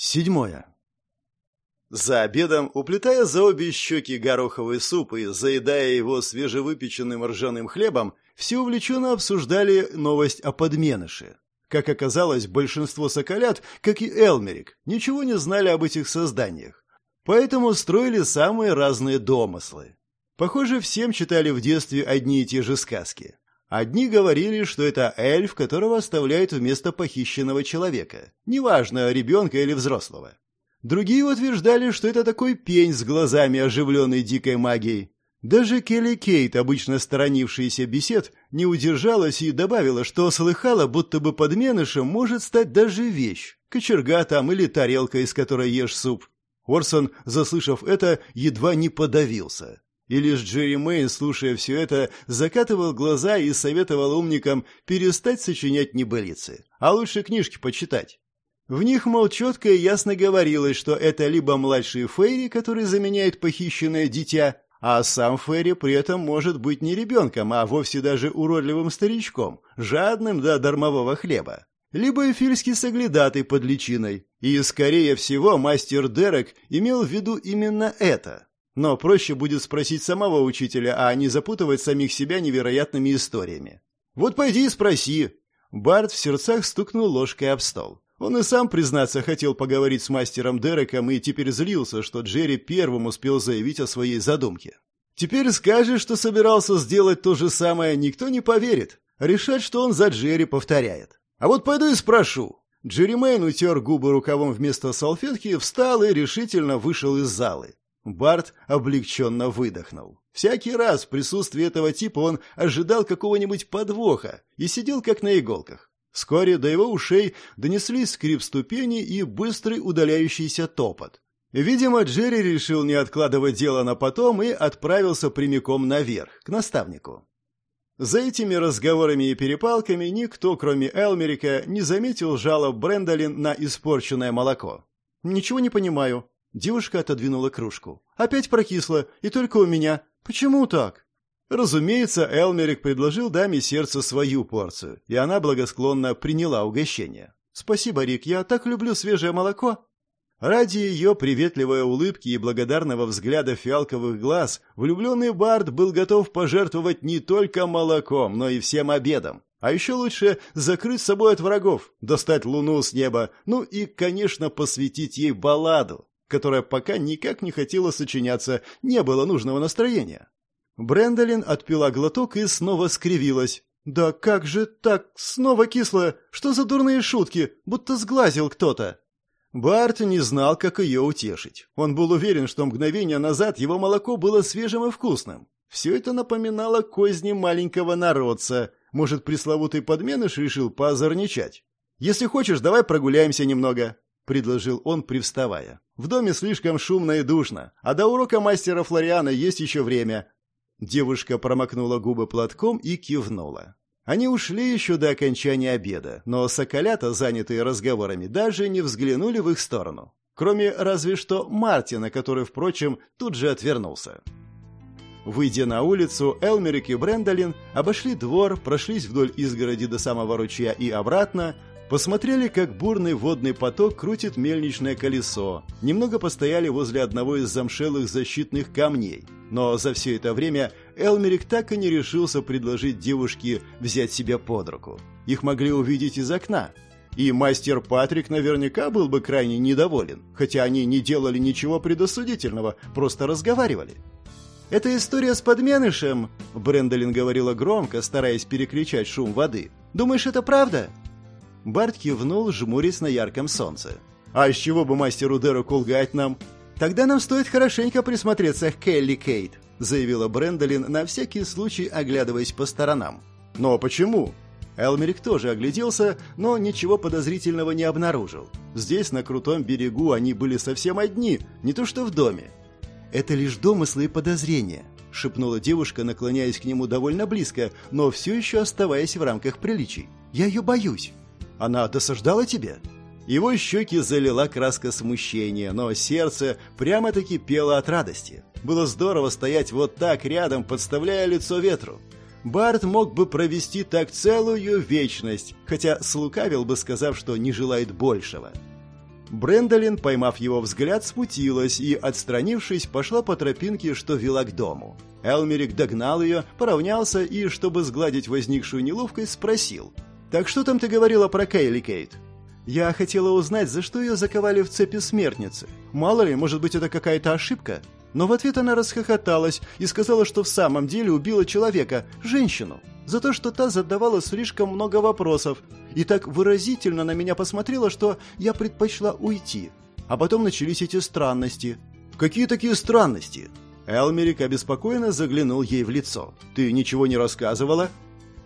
Седьмое. За обедом, уплетая за обе щеки гороховый суп и заедая его свежевыпеченным ржаным хлебом, все увлеченно обсуждали новость о подменыше. Как оказалось, большинство соколят, как и Элмерик, ничего не знали об этих созданиях. Поэтому строили самые разные домыслы. Похоже, всем читали в детстве одни и те же сказки. Одни говорили, что это эльф, которого оставляют вместо похищенного человека, неважно, ребенка или взрослого. Другие утверждали, что это такой пень с глазами, оживленной дикой магией. Даже Келли Кейт, обычно сторонившаяся бесед, не удержалась и добавила, что слыхала, будто бы подменышем может стать даже вещь, кочерга там или тарелка, из которой ешь суп. Орсон, заслышав это, едва не подавился. И лишь Джерри Мэйн, слушая все это, закатывал глаза и советовал умникам перестать сочинять небылицы, а лучше книжки почитать. В них, мол, четко и ясно говорилось, что это либо младший Фейри, который заменяет похищенное дитя, а сам Ферри при этом может быть не ребенком, а вовсе даже уродливым старичком, жадным до дармового хлеба. Либо эфирский соглядатый под личиной. И, скорее всего, мастер Дерек имел в виду именно это. Но проще будет спросить самого учителя, а не запутывать самих себя невероятными историями. «Вот пойди и спроси». Барт в сердцах стукнул ложкой об стол. Он и сам, признаться, хотел поговорить с мастером Дереком и теперь злился, что Джерри первым успел заявить о своей задумке. «Теперь скажешь, что собирался сделать то же самое, никто не поверит. Решать, что он за Джерри повторяет. А вот пойду и спрошу». Джерри Мэйн утер губы рукавом вместо салфетки, встал и решительно вышел из залы. Барт облегченно выдохнул. Всякий раз в присутствии этого типа он ожидал какого-нибудь подвоха и сидел как на иголках. Вскоре до его ушей донеслись скрип ступени и быстрый удаляющийся топот. Видимо, Джерри решил не откладывать дело на потом и отправился прямиком наверх, к наставнику. За этими разговорами и перепалками никто, кроме Элмерика, не заметил жалоб Брэндолин на испорченное молоко. «Ничего не понимаю», Девушка отодвинула кружку. «Опять прокисло, и только у меня. Почему так?» Разумеется, Элмерик предложил даме сердца свою порцию, и она благосклонно приняла угощение. «Спасибо, Рик, я так люблю свежее молоко». Ради ее приветливой улыбки и благодарного взгляда фиалковых глаз влюбленный Бард был готов пожертвовать не только молоком, но и всем обедом. А еще лучше закрыть собой от врагов, достать луну с неба, ну и, конечно, посвятить ей балладу которая пока никак не хотела сочиняться, не было нужного настроения. Брэндолин отпила глоток и снова скривилась. «Да как же так? Снова кисло? Что за дурные шутки? Будто сглазил кто-то». Барт не знал, как ее утешить. Он был уверен, что мгновение назад его молоко было свежим и вкусным. Все это напоминало козни маленького народца. Может, пресловутый подменыш решил поозорничать? «Если хочешь, давай прогуляемся немного», предложил он, привставая. В доме слишком шумно и душно, а до урока мастера Флориана есть еще время. Девушка промокнула губы платком и кивнула. Они ушли еще до окончания обеда, но соколята, занятые разговорами, даже не взглянули в их сторону. Кроме разве что Мартина, который, впрочем, тут же отвернулся. Выйдя на улицу, Элмерик и Брэндолин обошли двор, прошлись вдоль изгороди до самого ручья и обратно, Посмотрели, как бурный водный поток крутит мельничное колесо. Немного постояли возле одного из замшелых защитных камней. Но за все это время Элмерик так и не решился предложить девушке взять себя под руку. Их могли увидеть из окна. И мастер Патрик наверняка был бы крайне недоволен, хотя они не делали ничего предосудительного, просто разговаривали. «Это история с подменышем», — Брэндолин говорила громко, стараясь перекричать шум воды. «Думаешь, это правда?» Барт кивнул, жмурясь на ярком солнце. «А с чего бы мастеру Дереку лгать нам?» «Тогда нам стоит хорошенько присмотреться к Келли Кейт», заявила Брэндолин, на всякий случай оглядываясь по сторонам. «Но почему?» Элмерик тоже огляделся, но ничего подозрительного не обнаружил. Здесь, на крутом берегу, они были совсем одни, не то что в доме. «Это лишь домыслы и подозрения», — шепнула девушка, наклоняясь к нему довольно близко, но все еще оставаясь в рамках приличий. «Я ее боюсь». Она досаждала тебе?» Его щеки залила краска смущения, но сердце прямо-таки пело от радости. Было здорово стоять вот так рядом, подставляя лицо ветру. Барт мог бы провести так целую вечность, хотя слукавил бы, сказав, что не желает большего. Брендолин, поймав его взгляд, смутилась и, отстранившись, пошла по тропинке, что вела к дому. Элмерик догнал ее, поравнялся и, чтобы сгладить возникшую неловкость, спросил. «Так что там ты говорила про Кейли, Кейт?» «Я хотела узнать, за что ее заковали в цепи смертницы. Мало ли, может быть, это какая-то ошибка?» Но в ответ она расхохоталась и сказала, что в самом деле убила человека, женщину, за то, что та задавала слишком много вопросов, и так выразительно на меня посмотрела, что я предпочла уйти. А потом начались эти странности. «Какие такие странности?» Элмерик обеспокоенно заглянул ей в лицо. «Ты ничего не рассказывала?»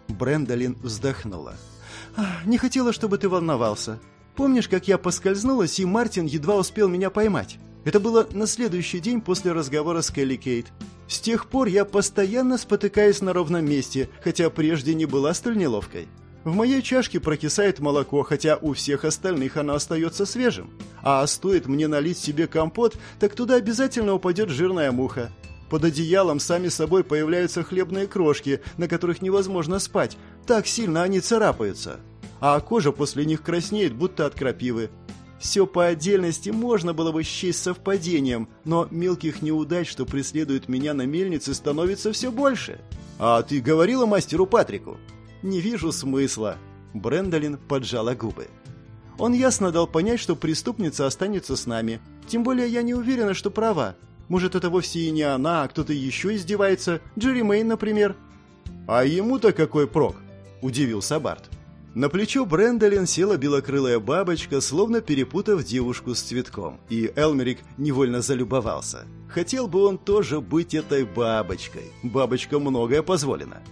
Брэндолин вздохнула. «Не хотела, чтобы ты волновался. Помнишь, как я поскользнулась, и Мартин едва успел меня поймать? Это было на следующий день после разговора с Келли Кейт. С тех пор я постоянно спотыкаюсь на ровном месте, хотя прежде не была столь неловкой. В моей чашке прокисает молоко, хотя у всех остальных оно остается свежим. А стоит мне налить себе компот, так туда обязательно упадет жирная муха. Под одеялом сами собой появляются хлебные крошки, на которых невозможно спать. Так сильно они царапаются. А кожа после них краснеет, будто от крапивы. Все по отдельности можно было бы счесть совпадением, но мелких неудач, что преследуют меня на мельнице, становится все больше. А ты говорила мастеру Патрику? Не вижу смысла. Брендолин поджала губы. Он ясно дал понять, что преступница останется с нами. Тем более я не уверена, что права. Может, это вовсе и не она, а кто-то еще издевается. Джерри Мэйн, например. А ему-то какой прок? Удивился Барт. На плечо Брэндолин села белокрылая бабочка, словно перепутав девушку с цветком, и Элмерик невольно залюбовался. Хотел бы он тоже быть этой бабочкой. Бабочка многое позволено.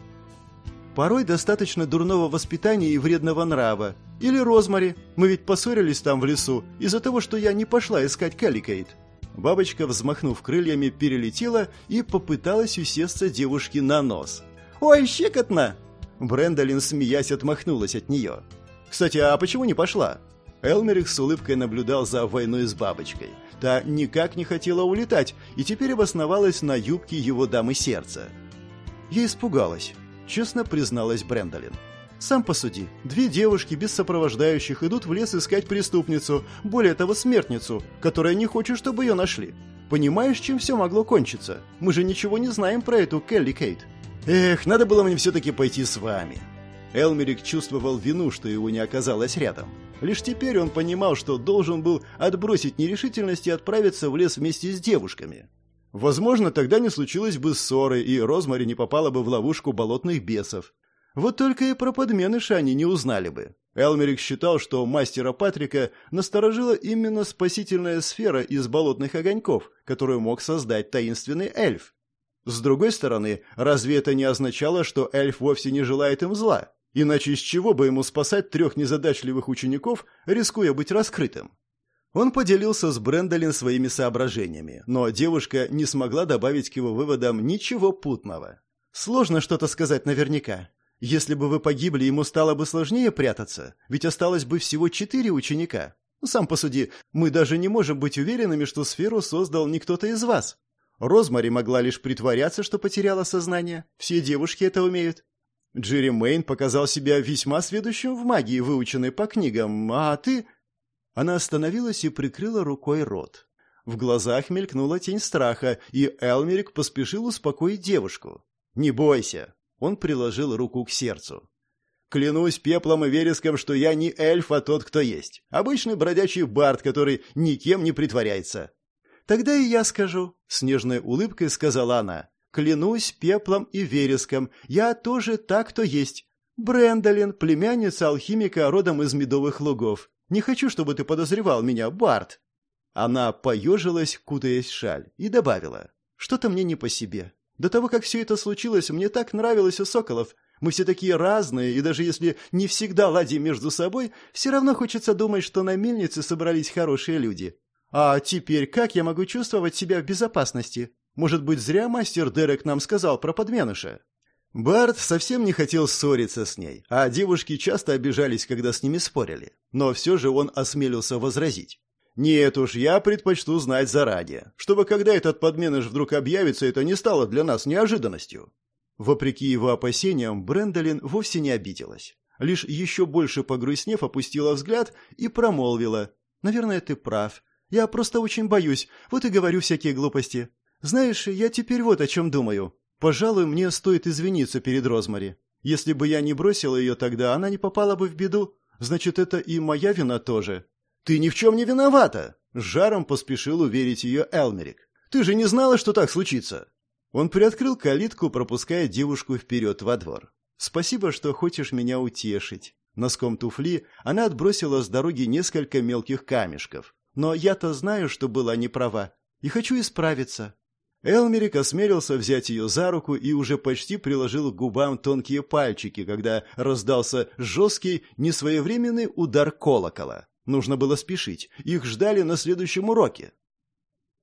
Порой достаточно дурного воспитания и вредного нрава. Или Розмари. Мы ведь поссорились там в лесу из-за того, что я не пошла искать Калликейт. Бабочка, взмахнув крыльями, перелетела и попыталась усесться девушке на нос. «Ой, щекотно!» Брэндолин, смеясь, отмахнулась от нее. «Кстати, а почему не пошла?» Элмерик с улыбкой наблюдал за войной с бабочкой. Та никак не хотела улетать и теперь обосновалась на юбке его дамы сердца. Я испугалась, честно призналась Брэндолин. Сам посуди. Две девушки без сопровождающих идут в лес искать преступницу, более того, смертницу, которая не хочет, чтобы ее нашли. Понимаешь, чем все могло кончиться? Мы же ничего не знаем про эту Келли Кейт. Эх, надо было мне все-таки пойти с вами. Элмерик чувствовал вину, что его не оказалось рядом. Лишь теперь он понимал, что должен был отбросить нерешительность и отправиться в лес вместе с девушками. Возможно, тогда не случилось бы ссоры, и Розмари не попала бы в ловушку болотных бесов. Вот только и про подменыша они не узнали бы. Элмерик считал, что мастера Патрика насторожила именно спасительная сфера из болотных огоньков, которую мог создать таинственный эльф. С другой стороны, разве это не означало, что эльф вовсе не желает им зла? Иначе с чего бы ему спасать трех незадачливых учеников, рискуя быть раскрытым? Он поделился с Брэндолин своими соображениями, но девушка не смогла добавить к его выводам ничего путного. Сложно что-то сказать наверняка. Если бы вы погибли, ему стало бы сложнее прятаться, ведь осталось бы всего четыре ученика. Сам посуди, мы даже не можем быть уверенными, что сферу создал не кто-то из вас. Розмари могла лишь притворяться, что потеряла сознание. Все девушки это умеют. Джерри Мэйн показал себя весьма сведущим в магии, выученной по книгам, а ты...» Она остановилась и прикрыла рукой рот. В глазах мелькнула тень страха, и Элмерик поспешил успокоить девушку. «Не бойся!» Он приложил руку к сердцу. «Клянусь пеплом и вереском, что я не эльф, а тот, кто есть. Обычный бродячий бард, который никем не притворяется. «Тогда и я скажу», — с нежной улыбкой сказала она. «Клянусь пеплом и вереском, я тоже так, кто есть. Брэндолин, племянница алхимика родом из Медовых лугов. Не хочу, чтобы ты подозревал меня, Барт». Она поежилась, кутаясь в шаль, и добавила. «Что-то мне не по себе. До того, как все это случилось, мне так нравилось у соколов. Мы все такие разные, и даже если не всегда ладим между собой, все равно хочется думать, что на мельнице собрались хорошие люди. А теперь как я могу чувствовать себя в безопасности? Может быть, зря мастер Дерек нам сказал про подменыша? Барт совсем не хотел ссориться с ней, а девушки часто обижались, когда с ними спорили. Но все же он осмелился возразить. «Нет уж, я предпочту знать заранее, чтобы когда этот подменыш вдруг объявится, это не стало для нас неожиданностью». Вопреки его опасениям, Брэндолин вовсе не обиделась. Лишь еще больше погрустнев, опустила взгляд и промолвила. Наверное, ты прав. Я просто очень боюсь, вот и говорю всякие глупости. Знаешь, я теперь вот о чем думаю. Пожалуй, мне стоит извиниться перед Розмари. Если бы я не бросила ее тогда, она не попала бы в беду. Значит, это и моя вина тоже. Ты ни в чем не виновата, жаром поспешил уверить ее Элмерик. Ты же не знала, что так случится. Он приоткрыл калитку, пропуская девушку вперед во двор. Спасибо, что хочешь меня утешить. Носком туфли она отбросила с дороги несколько мелких камешков. Но я-то знаю, что была неправа, и хочу исправиться. Элмерик осмелился взять ее за руку и уже почти приложил к губам тонкие пальчики, когда раздался жесткий, несвоевременный удар колокола. Нужно было спешить, их ждали на следующем уроке.